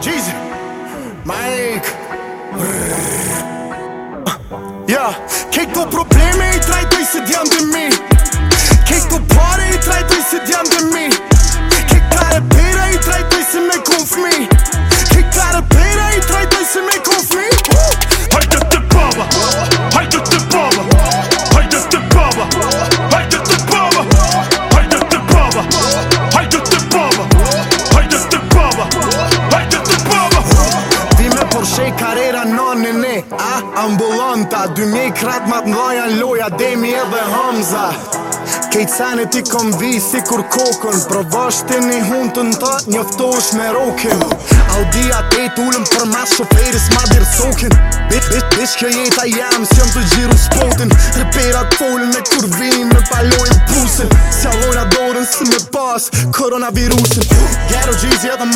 Jesus. Mike. Yeah. Quem tem problema? ban në ne A, ambulanta Dy me krat mat në dhaja në loja Demi edhe dhe Hamza Kejtë sanë ti kom vi si kur kokën Pro vashti një hundë të në të me rokin Audi atë te tullëm për mas shoperis ma dirë sokin Bit, bit, bit, kjo jeta jam si jam të gjiru spotin Repera të folin e kur vinim në palojnë pusin Sjallojnë a dorën si me pas koronavirusin Gero gjizja dhe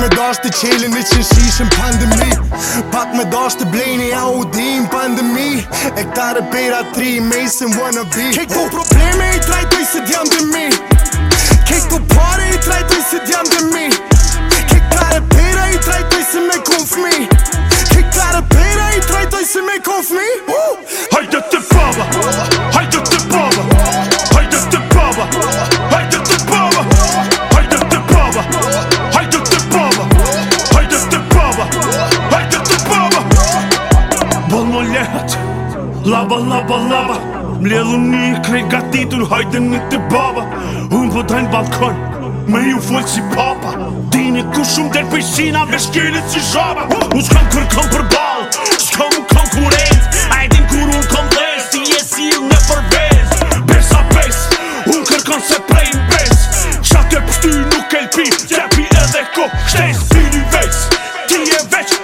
me dash të qelin me qenë shishën pandemi Pak me dash të blejni a u pandemi E këta repera tri mejsin wanna be Kej ku probleme i trajtoj se t'jam dhe mi Laba, laba, laba Mlelu një krej gatitur Hajde një të baba Unë po drejnë balkon Me ju folë si papa Dini ku shumë dhe pëjshina Me shkjene si shaba Unë s'kam kërkom për balë S'kam unë konkurent Ajdin kur unë kom dhez Si jesi si ju në përbez Besa pes Unë kërkom se prej në bez Qa të pështy nuk e lpi Qepi edhe ko shtes Pini vec Ti e veç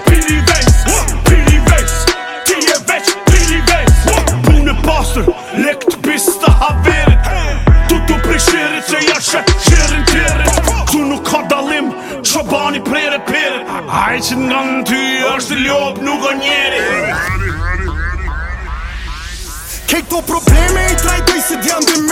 Ai që nga në ty është ljop nuk o njeri Kek to probleme i trajdoj se dhjam dhe me